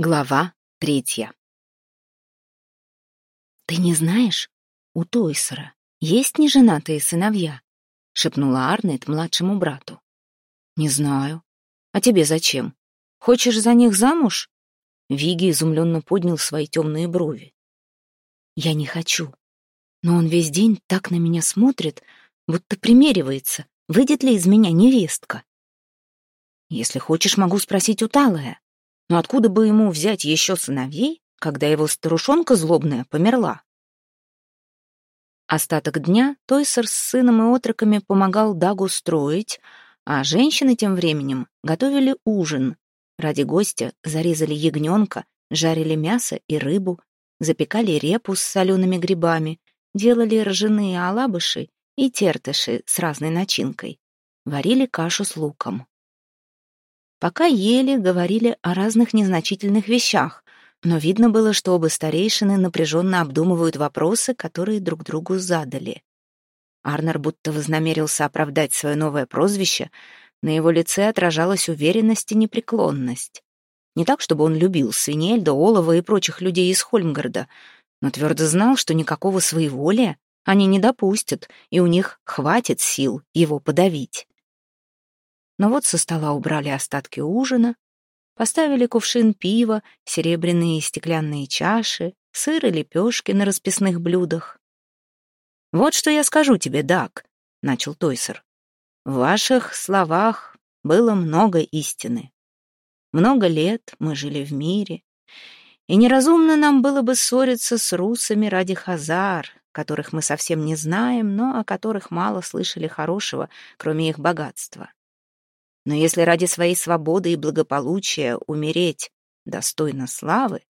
Глава третья. «Ты не знаешь, у Тойсера есть неженатые сыновья?» — шепнула Арнет младшему брату. «Не знаю. А тебе зачем? Хочешь за них замуж?» Виги изумленно поднял свои темные брови. «Я не хочу. Но он весь день так на меня смотрит, будто примеривается, выйдет ли из меня невестка. Если хочешь, могу спросить у Талая. Но откуда бы ему взять еще сыновей, когда его старушонка злобная померла? Остаток дня Тойсер с сыном и отроками помогал Дагу строить, а женщины тем временем готовили ужин. Ради гостя зарезали ягненка, жарили мясо и рыбу, запекали репу с солеными грибами, делали ржаные алабыши и тертыши с разной начинкой, варили кашу с луком. Пока ели, говорили о разных незначительных вещах, но видно было, что оба старейшины напряженно обдумывают вопросы, которые друг другу задали. Арнер будто вознамерился оправдать свое новое прозвище, на его лице отражалась уверенность и непреклонность. Не так, чтобы он любил Свинельда, Олова и прочих людей из Хольмгарда, но твердо знал, что никакого своеволия они не допустят, и у них хватит сил его подавить. Но вот со стола убрали остатки ужина, поставили кувшин пива, серебряные и стеклянные чаши, сыр и лепешки на расписных блюдах. «Вот что я скажу тебе, Дак», — начал Тойсер. «В ваших словах было много истины. Много лет мы жили в мире, и неразумно нам было бы ссориться с русами ради хазар, которых мы совсем не знаем, но о которых мало слышали хорошего, кроме их богатства. Но если ради своей свободы и благополучия умереть достойно славы,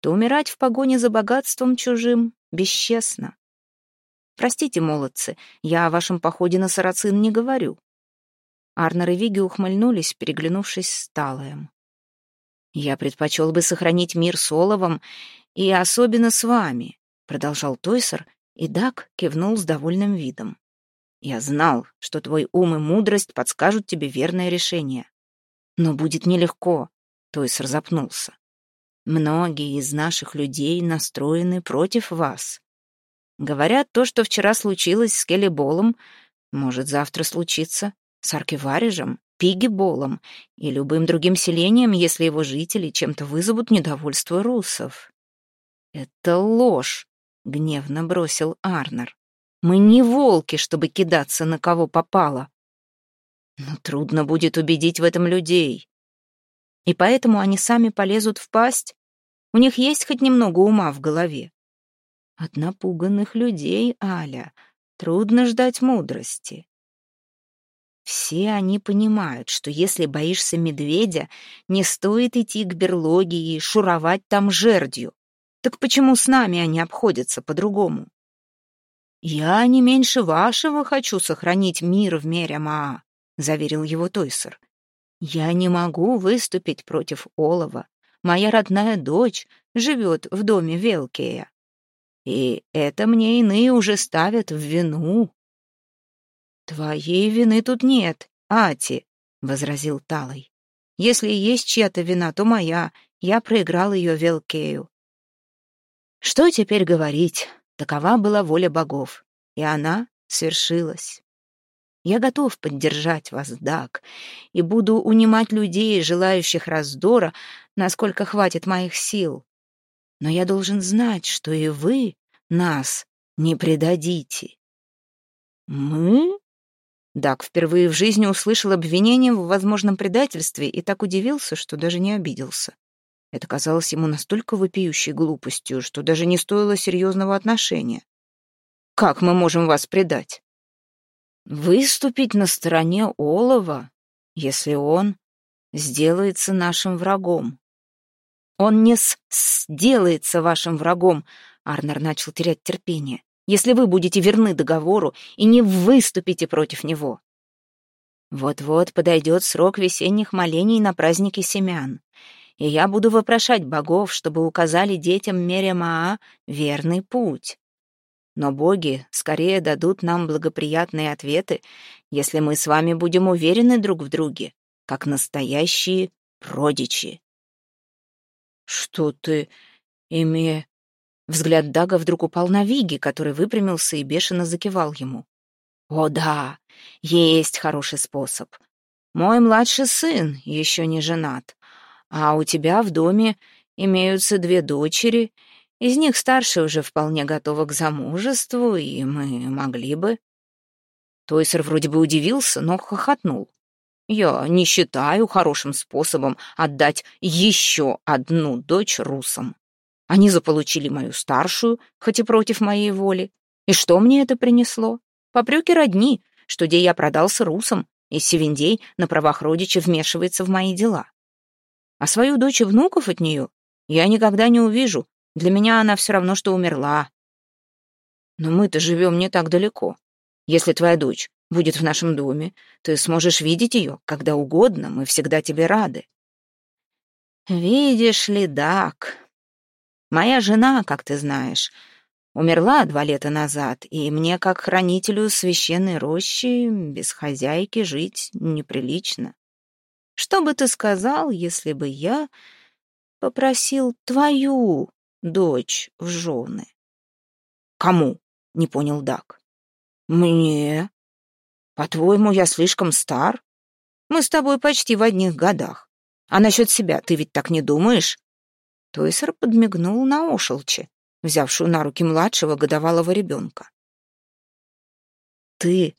то умирать в погоне за богатством чужим бесчестно. Простите, молодцы, я о вашем походе на Сарацин не говорю. Арнер и Виги ухмыльнулись, переглянувшись с Талаем. «Я предпочел бы сохранить мир с Оловом и особенно с вами», — продолжал Тойсер, и Дак кивнул с довольным видом. Я знал, что твой ум и мудрость подскажут тебе верное решение. Но будет нелегко, Тойсер запнулся. Многие из наших людей настроены против вас. Говорят, то, что вчера случилось с Келеболом, может завтра случиться с Аркиварежем, Пигиболом и любым другим селением, если его жители чем-то вызовут недовольство русов. «Это ложь», — гневно бросил Арнер. Мы не волки, чтобы кидаться на кого попало. Но трудно будет убедить в этом людей. И поэтому они сами полезут в пасть. У них есть хоть немного ума в голове. От напуганных людей, Аля, трудно ждать мудрости. Все они понимают, что если боишься медведя, не стоит идти к берлоге и шуровать там жердью. Так почему с нами они обходятся по-другому? «Я не меньше вашего хочу сохранить мир в Мерямаа», — заверил его Тойсер. «Я не могу выступить против Олова. Моя родная дочь живет в доме Велкея. И это мне иные уже ставят в вину». «Твоей вины тут нет, Ати», — возразил Талой. «Если есть чья-то вина, то моя. Я проиграл ее Велкею». «Что теперь говорить?» Такова была воля богов, и она свершилась. Я готов поддержать вас, Дак, и буду унимать людей, желающих раздора, насколько хватит моих сил. Но я должен знать, что и вы нас не предадите. Мы? Дак впервые в жизни услышал обвинение в возможном предательстве и так удивился, что даже не обиделся. Это казалось ему настолько вопиющей глупостью, что даже не стоило серьезного отношения. «Как мы можем вас предать?» «Выступить на стороне Олова, если он сделается нашим врагом». «Он не сделается вашим врагом», — Арнер начал терять терпение, «если вы будете верны договору и не выступите против него». Вот-вот подойдет срок весенних молений на празднике семян и я буду вопрошать богов, чтобы указали детям Меремаа верный путь. Но боги скорее дадут нам благоприятные ответы, если мы с вами будем уверены друг в друге, как настоящие родичи. «Что ты име...» Взгляд Дага вдруг упал на Виги, который выпрямился и бешено закивал ему. «О да, есть хороший способ. Мой младший сын еще не женат, а у тебя в доме имеются две дочери, из них старшая уже вполне готова к замужеству, и мы могли бы...» Тойсер вроде бы удивился, но хохотнул. «Я не считаю хорошим способом отдать еще одну дочь русам. Они заполучили мою старшую, хоть и против моей воли. И что мне это принесло? Попреки родни, что где я продался русам, и Севендей на правах родича вмешивается в мои дела. А свою дочь и внуков от нее я никогда не увижу. Для меня она все равно, что умерла. Но мы-то живем не так далеко. Если твоя дочь будет в нашем доме, ты сможешь видеть ее когда угодно, мы всегда тебе рады. Видишь ли, Дак, моя жена, как ты знаешь, умерла два лета назад, и мне, как хранителю священной рощи, без хозяйки жить неприлично. Что бы ты сказал, если бы я попросил твою дочь в жены? Кому? — не понял Дак. «Мне? По-твоему, я слишком стар? Мы с тобой почти в одних годах. А насчет себя ты ведь так не думаешь?» Тойсер подмигнул на Ошелче, взявшую на руки младшего годовалого ребенка. «Ты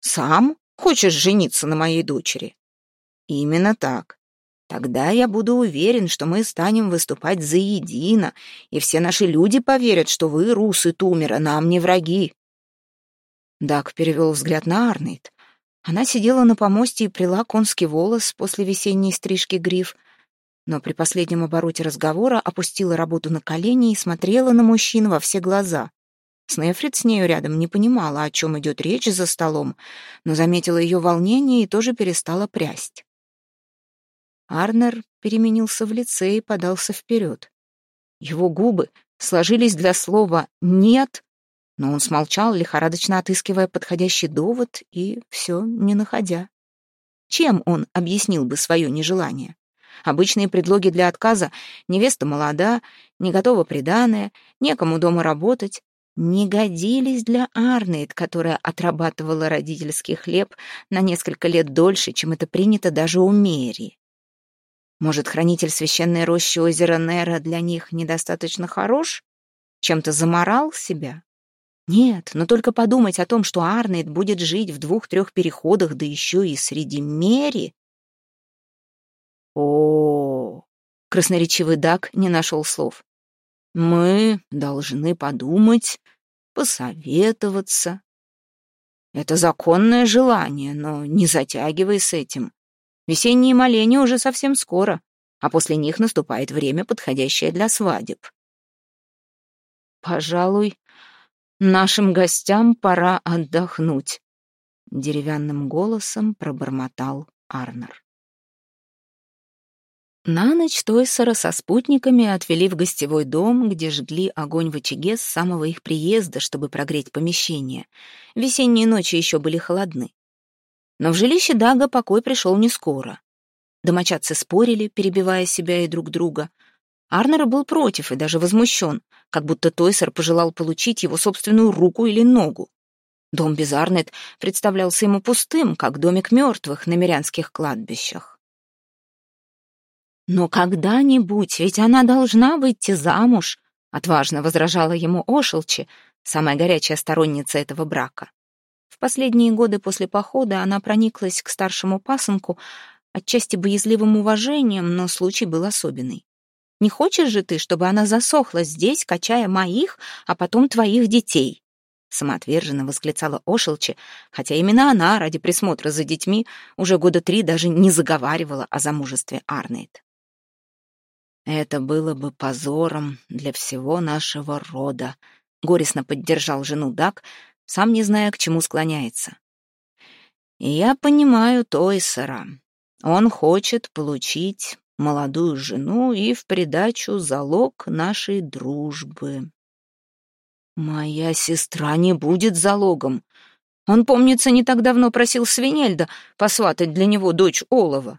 сам хочешь жениться на моей дочери?» «Именно так. Тогда я буду уверен, что мы станем выступать заедино, и все наши люди поверят, что вы, русы Тумера, нам не враги. Дак перевел взгляд на Арнейд. Она сидела на помосте и прила конский волос после весенней стрижки гриф, но при последнем обороте разговора опустила работу на колени и смотрела на мужчин во все глаза. Снефрит с нею рядом не понимала, о чем идет речь за столом, но заметила ее волнение и тоже перестала прясть. Арнер переменился в лице и подался вперед. Его губы сложились для слова «нет», но он смолчал, лихорадочно отыскивая подходящий довод и все не находя. Чем он объяснил бы свое нежелание? Обычные предлоги для отказа — невеста молода, не готова приданая, некому дома работать — не годились для Арнейд, которая отрабатывала родительский хлеб на несколько лет дольше, чем это принято даже у Мери. Может, хранитель священной рощи озера Нера для них недостаточно хорош? Чем-то заморал себя? Нет, но только подумать о том, что Арнейд будет жить в двух-трех переходах, да еще и среди Мери. О, -о, -о красноречивый Дак не нашел слов. Мы должны подумать, посоветоваться. Это законное желание, но не затягивай с этим. Весенние моления уже совсем скоро, а после них наступает время, подходящее для свадеб. Пожалуй, Нашим гостям пора отдохнуть, деревянным голосом пробормотал Арнер. На ночь Тойсера со спутниками отвели в гостевой дом, где жгли огонь в очаге с самого их приезда, чтобы прогреть помещение. Весенние ночи еще были холодны. Но в жилище Дага покой пришел не скоро. Домочадцы спорили, перебивая себя и друг друга. Арнер был против и даже возмущен как будто Тойсер пожелал получить его собственную руку или ногу. Дом Безарнет представлялся ему пустым, как домик мертвых на мирянских кладбищах. «Но когда-нибудь, ведь она должна выйти замуж», — отважно возражала ему Ошелчи, самая горячая сторонница этого брака. В последние годы после похода она прониклась к старшему пасынку отчасти боязливым уважением, но случай был особенный. Не хочешь же ты, чтобы она засохла здесь, качая моих, а потом твоих детей?» Самоотверженно восклицала Ошелчи, хотя именно она, ради присмотра за детьми, уже года три даже не заговаривала о замужестве Арнейд. «Это было бы позором для всего нашего рода», — горестно поддержал жену Дак, сам не зная, к чему склоняется. «И я понимаю Тойсера. Он хочет получить молодую жену и в придачу залог нашей дружбы. Моя сестра не будет залогом. Он, помнится, не так давно просил Свинельда посватать для него дочь Олова.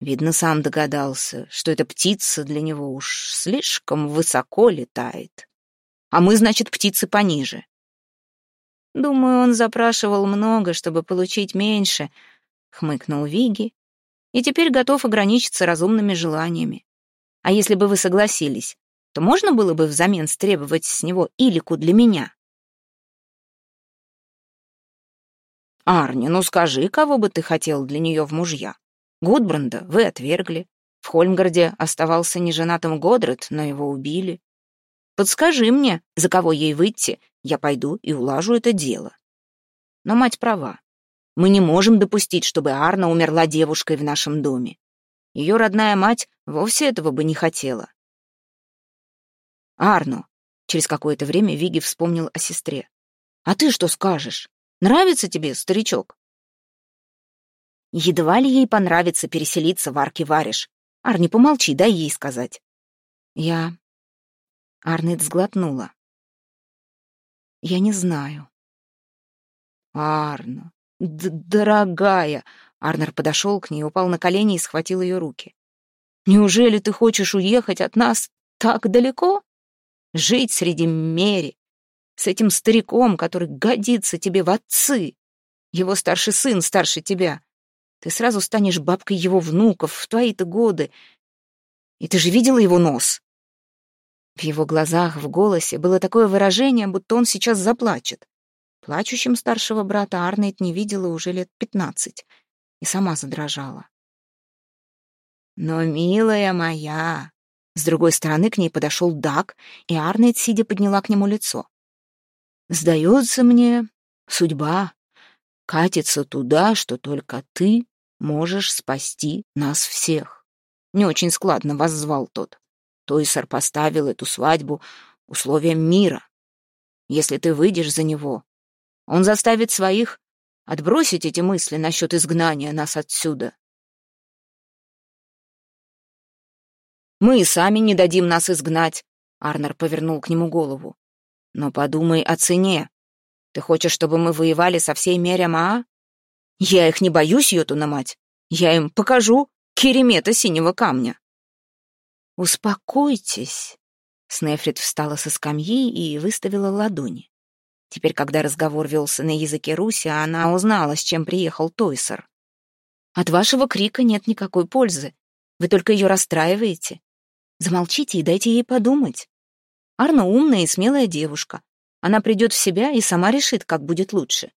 Видно, сам догадался, что эта птица для него уж слишком высоко летает. А мы, значит, птицы пониже. Думаю, он запрашивал много, чтобы получить меньше, — хмыкнул Виги, и теперь готов ограничиться разумными желаниями. А если бы вы согласились, то можно было бы взамен стребовать с него илику для меня? Арни, ну скажи, кого бы ты хотел для нее в мужья? Гудбранда вы отвергли. В Хольмгарде оставался неженатым Годред, но его убили. Подскажи мне, за кого ей выйти, я пойду и улажу это дело. Но мать права. Мы не можем допустить, чтобы Арна умерла девушкой в нашем доме. Ее родная мать вовсе этого бы не хотела. Арно, через какое-то время Виги вспомнил о сестре. А ты что скажешь? Нравится тебе, старичок?» Едва ли ей понравится переселиться в арке варишь. Арни, помолчи, дай ей сказать. Я... Арнет сглотнула. Я не знаю. Арна, дорогая. Арнер подошел к ней, упал на колени и схватил ее руки. Неужели ты хочешь уехать от нас так далеко? Жить среди мери, с этим стариком, который годится тебе в отцы. Его старший сын старше тебя. Ты сразу станешь бабкой его внуков в твои-то годы. И ты же видела его нос?» В его глазах, в голосе было такое выражение, будто он сейчас заплачет. Плачущим старшего брата Арнейд не видела уже лет пятнадцать и сама задрожала. «Но, милая моя...» С другой стороны к ней подошел Дак, и Арнейд, сидя, подняла к нему лицо. Сдается мне, судьба катится туда, что только ты можешь спасти нас всех. Не очень складно вас звал тот. Тойсер поставил эту свадьбу условием мира. Если ты выйдешь за него, он заставит своих отбросить эти мысли насчет изгнания нас отсюда. Мы и сами не дадим нас изгнать, Арнер повернул к нему голову. Но подумай о цене. Ты хочешь, чтобы мы воевали со всей Мерямаа? Я их не боюсь, Йотуна мать. Я им покажу керемета синего камня. Успокойтесь. Снефрит встала со скамьи и выставила ладони. Теперь, когда разговор велся на языке Руси, она узнала, с чем приехал Тойсер. От вашего крика нет никакой пользы. Вы только ее расстраиваете. Замолчите и дайте ей подумать. Арна умная и смелая девушка. Она придет в себя и сама решит, как будет лучше.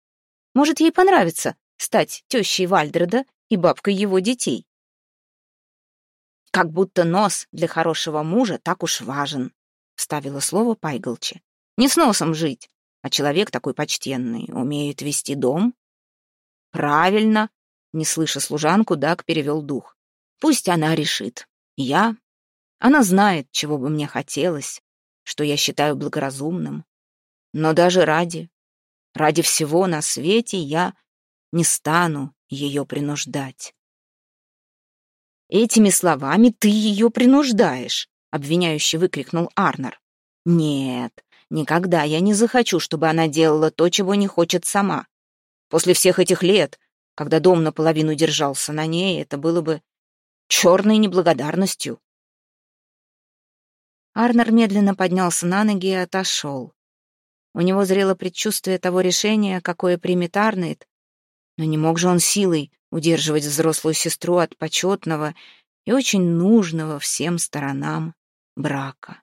Может, ей понравится стать тещей Вальдреда и бабкой его детей. «Как будто нос для хорошего мужа так уж важен», — вставила слово Пайголче. «Не с носом жить, а человек такой почтенный умеет вести дом». «Правильно», — не слыша служанку, Дак перевел дух. «Пусть она решит. Я... Она знает, чего бы мне хотелось, что я считаю благоразумным. Но даже ради, ради всего на свете я не стану ее принуждать. «Этими словами ты ее принуждаешь», — обвиняюще выкрикнул Арнер. «Нет, никогда я не захочу, чтобы она делала то, чего не хочет сама. После всех этих лет, когда дом наполовину держался на ней, это было бы черной неблагодарностью. Арнер медленно поднялся на ноги и отошел. У него зрело предчувствие того решения, какое примет Арнейд, но не мог же он силой удерживать взрослую сестру от почетного и очень нужного всем сторонам брака.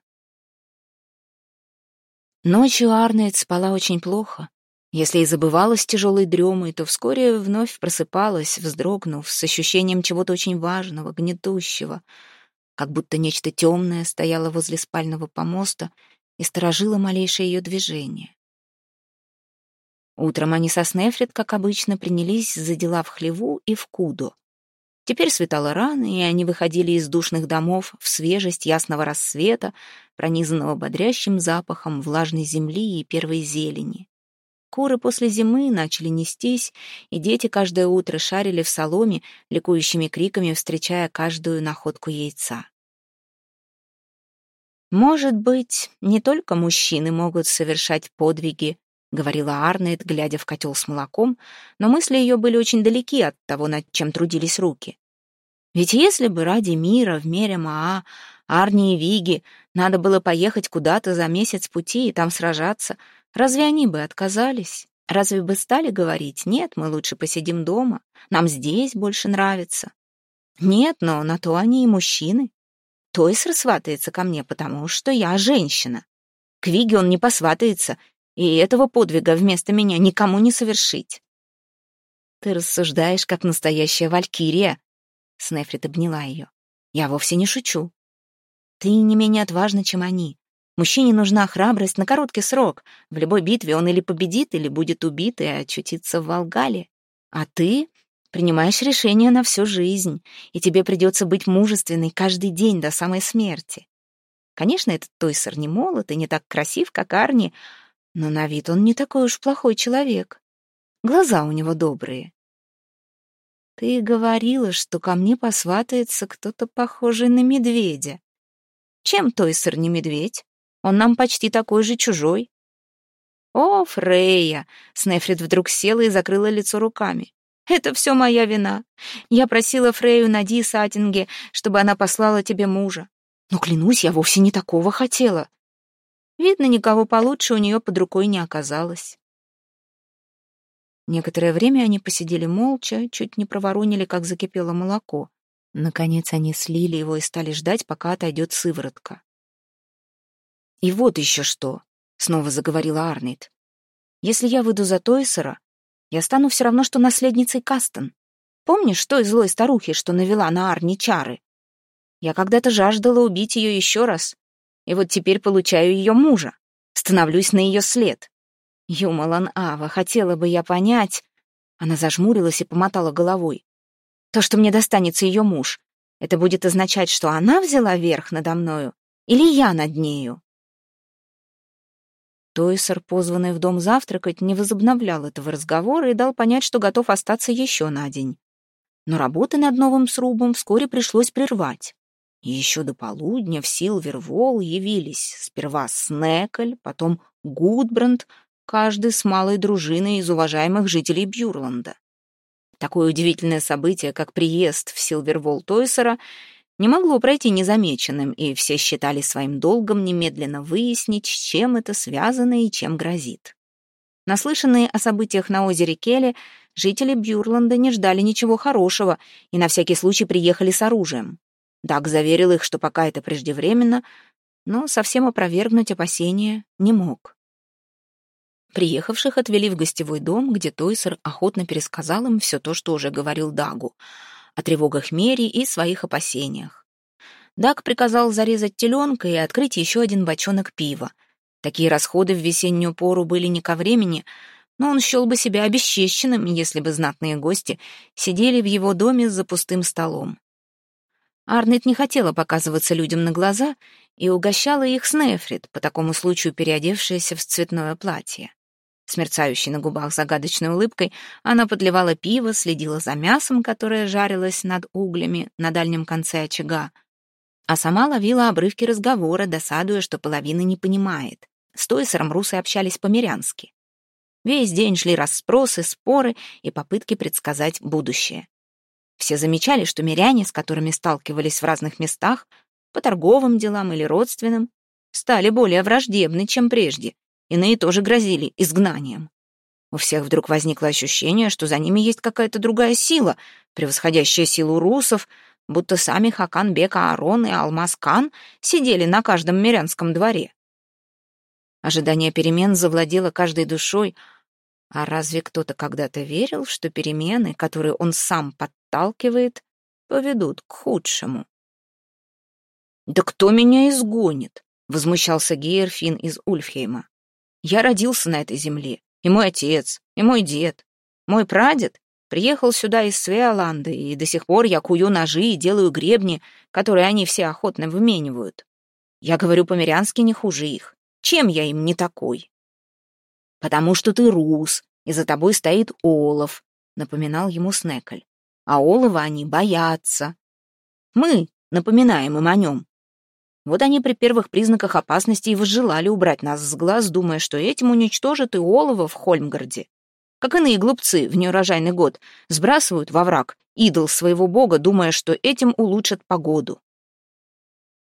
Ночью Арнейд спала очень плохо. Если и забывалась тяжелой дремой, то вскоре вновь просыпалась, вздрогнув, с ощущением чего-то очень важного, гнетущего — как будто нечто темное стояло возле спального помоста и сторожило малейшее ее движение. Утром они со Снефрит, как обычно, принялись за дела в хлеву и в кудо. Теперь светало рано, и они выходили из душных домов в свежесть ясного рассвета, пронизанного бодрящим запахом влажной земли и первой зелени. Куры после зимы начали нестись, и дети каждое утро шарили в соломе, ликующими криками встречая каждую находку яйца. «Может быть, не только мужчины могут совершать подвиги», — говорила Арнет, глядя в котел с молоком, но мысли ее были очень далеки от того, над чем трудились руки. Ведь если бы ради мира в мире Маа, Арни и Виги надо было поехать куда-то за месяц пути и там сражаться, разве они бы отказались? Разве бы стали говорить, нет, мы лучше посидим дома, нам здесь больше нравится? Нет, но на то они и мужчины. Тойсер сватается ко мне, потому что я женщина. К Виге он не посватается, и этого подвига вместо меня никому не совершить. Ты рассуждаешь, как настоящая валькирия. Снефрит обняла ее. Я вовсе не шучу. Ты не менее отважна, чем они. Мужчине нужна храбрость на короткий срок. В любой битве он или победит, или будет убит и очутится в Волгале. А ты принимаешь решение на всю жизнь, и тебе придется быть мужественной каждый день до самой смерти. Конечно, этот Тойсер не молод и не так красив, как Арни, но на вид он не такой уж плохой человек. Глаза у него добрые. Ты говорила, что ко мне посватается кто-то похожий на медведя. Чем Тойсер не медведь? Он нам почти такой же чужой. О, Фрейя! Снефрит вдруг села и закрыла лицо руками. Это все моя вина. Я просила Фрейю на Ди Сатинге, чтобы она послала тебе мужа. Но, клянусь, я вовсе не такого хотела. Видно, никого получше у нее под рукой не оказалось. Некоторое время они посидели молча, чуть не проворонили, как закипело молоко. Наконец они слили его и стали ждать, пока отойдет сыворотка. «И вот еще что», — снова заговорила Арнейд. «Если я выйду за Тойсера, я стану все равно, что наследницей Кастон. Помнишь той злой старухи, что навела на Арни чары? Я когда-то жаждала убить ее еще раз, и вот теперь получаю ее мужа, становлюсь на ее след. Юмалан Ава, хотела бы я понять...» Она зажмурилась и помотала головой. «То, что мне достанется ее муж, это будет означать, что она взяла верх надо мною или я над нею?» Тойсер, позванный в дом завтракать, не возобновлял этого разговора и дал понять, что готов остаться еще на день. Но работы над новым срубом вскоре пришлось прервать. И еще до полудня в Силвервол явились сперва Снекль, потом Гудбранд, каждый с малой дружиной из уважаемых жителей Бьюрланда. Такое удивительное событие, как приезд в Силвервол Тойсера, не могло пройти незамеченным, и все считали своим долгом немедленно выяснить, с чем это связано и чем грозит. Наслышанные о событиях на озере Келе, жители Бьюрланда не ждали ничего хорошего и на всякий случай приехали с оружием. Даг заверил их, что пока это преждевременно, но совсем опровергнуть опасения не мог. Приехавших отвели в гостевой дом, где Тойсер охотно пересказал им все то, что уже говорил Дагу — о тревогах Мери и своих опасениях. Даг приказал зарезать теленка и открыть еще один бочонок пива. Такие расходы в весеннюю пору были не ко времени, но он счел бы себя обесчещенным, если бы знатные гости сидели в его доме за пустым столом. Арнет не хотела показываться людям на глаза и угощала их с Нефрит, по такому случаю переодевшаяся в цветное платье. С мерцающей на губах загадочной улыбкой она подливала пиво, следила за мясом, которое жарилось над углями на дальнем конце очага, а сама ловила обрывки разговора, досадуя, что половина не понимает. С Тойсером русы общались по-мирянски. Весь день шли расспросы, споры и попытки предсказать будущее. Все замечали, что миряне, с которыми сталкивались в разных местах, по торговым делам или родственным, стали более враждебны, чем прежде, Иные тоже грозили изгнанием. У всех вдруг возникло ощущение, что за ними есть какая-то другая сила, превосходящая силу русов, будто сами Хакан Бек Аарон и Алмаз Кан сидели на каждом мирянском дворе. Ожидание перемен завладело каждой душой, а разве кто-то когда-то верил, что перемены, которые он сам подталкивает, поведут к худшему? «Да кто меня изгонит?» — возмущался Гейерфин из Ульфхейма. Я родился на этой земле, и мой отец, и мой дед. Мой прадед приехал сюда из Свеоланды, и до сих пор я кую ножи и делаю гребни, которые они все охотно выменивают. Я говорю по-мирянски не хуже их. Чем я им не такой? Потому что ты рус, и за тобой стоит олов, напоминал ему Снекль. А олова они боятся. Мы напоминаем им о нем, вот они при первых признаках опасности и возжелали убрать нас с глаз, думая, что этим уничтожат и олово в Хольмгарде. как иные глупцы в неурожайный год, сбрасывают во враг идол своего бога, думая, что этим улучшат погоду.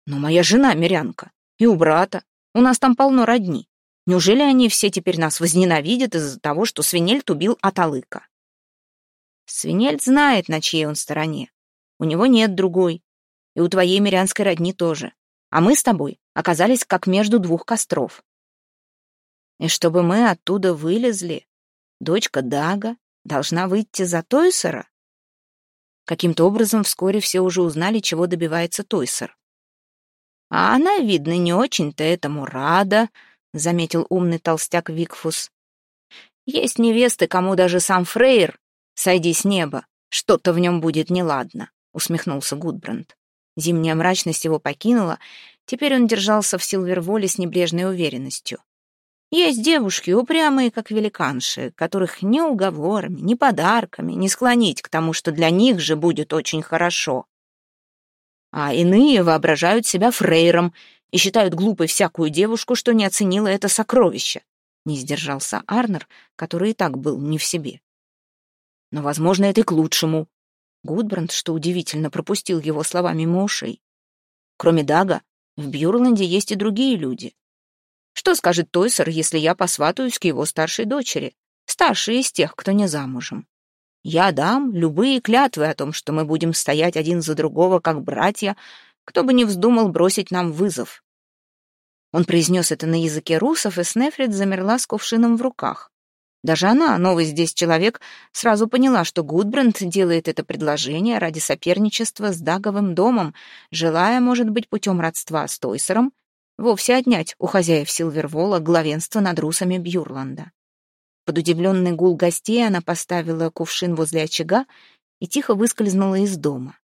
Но моя жена мирянка, и у брата, у нас там полно родни. Неужели они все теперь нас возненавидят из-за того, что Свинельт убил Аталыка? Свинельт знает, на чьей он стороне. У него нет другой. И у твоей мирянской родни тоже. А мы с тобой оказались как между двух костров. И чтобы мы оттуда вылезли, дочка Дага должна выйти за Тойсера? Каким-то образом вскоре все уже узнали, чего добивается Тойсер. А она, видно, не очень-то этому рада, заметил умный толстяк Викфус. Есть невесты, кому даже сам Фрейр, сойди с неба, что-то в нем будет неладно, усмехнулся Гудбранд. Зимняя мрачность его покинула, теперь он держался в Силверволе с небрежной уверенностью. Есть девушки, упрямые, как великанши, которых ни уговорами, ни подарками не склонить к тому, что для них же будет очень хорошо. А иные воображают себя фрейром и считают глупой всякую девушку, что не оценила это сокровище. Не сдержался Арнер, который и так был не в себе. Но, возможно, это и к лучшему. Гудбранд, что удивительно, пропустил его слова мимо ушей. Кроме Дага, в Бьюрланде есть и другие люди. Что скажет Тойсер, если я посватаюсь к его старшей дочери, старшей из тех, кто не замужем? Я дам любые клятвы о том, что мы будем стоять один за другого, как братья, кто бы ни вздумал бросить нам вызов. Он произнес это на языке русов, и Снефрит замерла с кувшином в руках. Даже она, новый здесь человек, сразу поняла, что Гудбранд делает это предложение ради соперничества с Даговым домом, желая, может быть, путем родства с Тойсером, вовсе отнять у хозяев Силвервола главенство над русами Бьюрланда. Под удивленный гул гостей она поставила кувшин возле очага и тихо выскользнула из дома.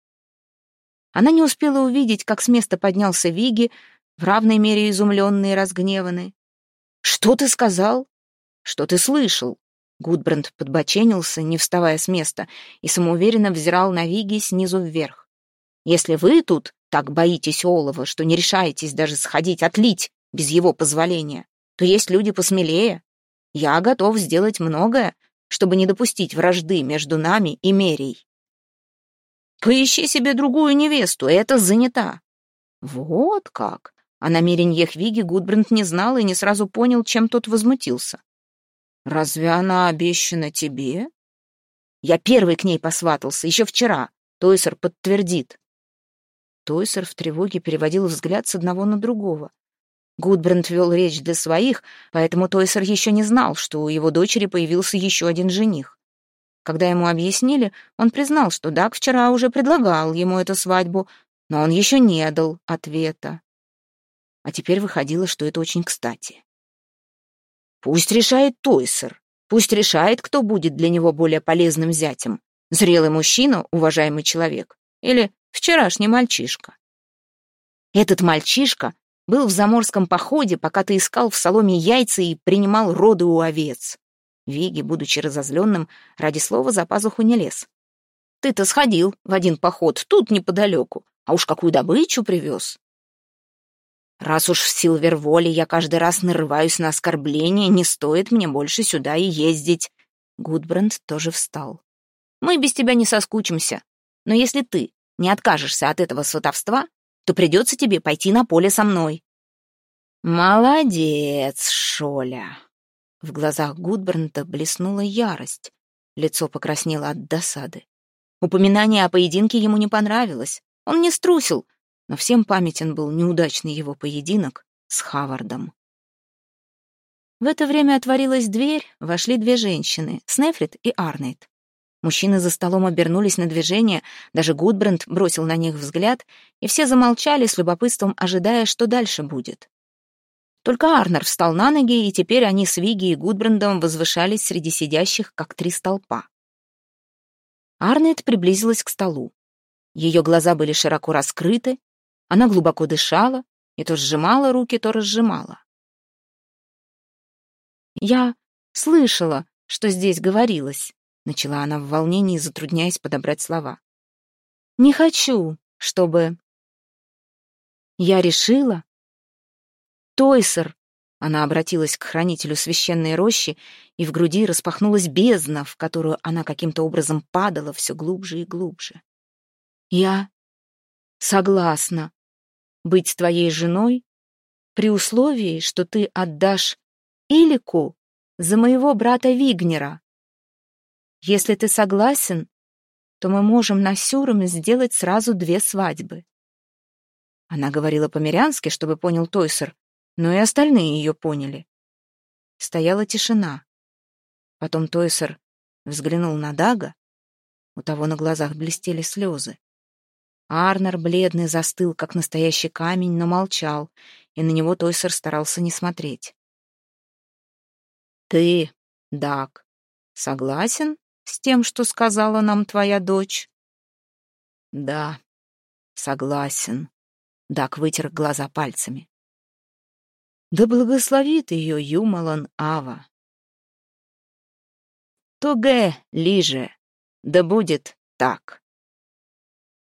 Она не успела увидеть, как с места поднялся Виги, в равной мере изумленный и разгневанный. «Что ты сказал? Что ты слышал?» Гудбранд подбоченился, не вставая с места, и самоуверенно взирал на Виги снизу вверх. «Если вы тут так боитесь олова, что не решаетесь даже сходить отлить без его позволения, то есть люди посмелее. Я готов сделать многое, чтобы не допустить вражды между нами и Мерей. Поищи себе другую невесту, это занята. Вот как. О намерениях Виги Гудбранд не знал и не сразу понял, чем тот возмутился. Разве она обещана тебе? Я первый к ней посватался, еще вчера. Тойсер подтвердит. Тойсер в тревоге переводил взгляд с одного на другого. Гудбранд вел речь для своих, поэтому Тойсер еще не знал, что у его дочери появился еще один жених. Когда ему объяснили, он признал, что Даг вчера уже предлагал ему эту свадьбу, но он еще не дал ответа. А теперь выходило, что это очень кстати. Пусть решает Тойсер, пусть решает, кто будет для него более полезным зятем. Зрелый мужчина, уважаемый человек, или Вчерашний мальчишка. Этот мальчишка был в заморском походе, пока ты искал в соломе яйца и принимал роды у овец. Виги, будучи разозленным, ради слова за пазуху не лез. Ты-то сходил в один поход, тут неподалеку, а уж какую добычу привез. Раз уж в Силверволе я каждый раз нарываюсь на оскорбление, не стоит мне больше сюда и ездить. Гудбранд тоже встал. Мы без тебя не соскучимся, но если ты не откажешься от этого сватовства, то придется тебе пойти на поле со мной». «Молодец, Шоля!» В глазах Гудбернта блеснула ярость. Лицо покраснело от досады. Упоминание о поединке ему не понравилось. Он не струсил, но всем памятен был неудачный его поединок с Хавардом. В это время отворилась дверь, вошли две женщины, Снефрит и Арнейд. Мужчины за столом обернулись на движение, даже Гудбранд бросил на них взгляд, и все замолчали с любопытством, ожидая, что дальше будет. Только Арнер встал на ноги, и теперь они с Виги и Гудбрандом возвышались среди сидящих, как три столпа. Арнет приблизилась к столу. Ее глаза были широко раскрыты, она глубоко дышала и то сжимала руки, то разжимала. «Я слышала, что здесь говорилось», Начала она в волнении, затрудняясь подобрать слова. «Не хочу, чтобы...» «Я решила...» «Тойсер Она обратилась к хранителю священной рощи, и в груди распахнулась бездна, в которую она каким-то образом падала все глубже и глубже. «Я согласна быть твоей женой при условии, что ты отдашь Илику за моего брата Вигнера. Если ты согласен, то мы можем на Сюраме сделать сразу две свадьбы». Она говорила по-мирянски, чтобы понял Тойсер, но и остальные ее поняли. Стояла тишина. Потом Тойсер взглянул на Дага. У того на глазах блестели слезы. Арнер, бледный, застыл, как настоящий камень, но молчал, и на него Тойсер старался не смотреть. «Ты, Даг, согласен с тем, что сказала нам твоя дочь?» «Да, согласен», — Даг вытер глаза пальцами. Да благословит ее Юмалан Ава. Туге, лиже, да будет так.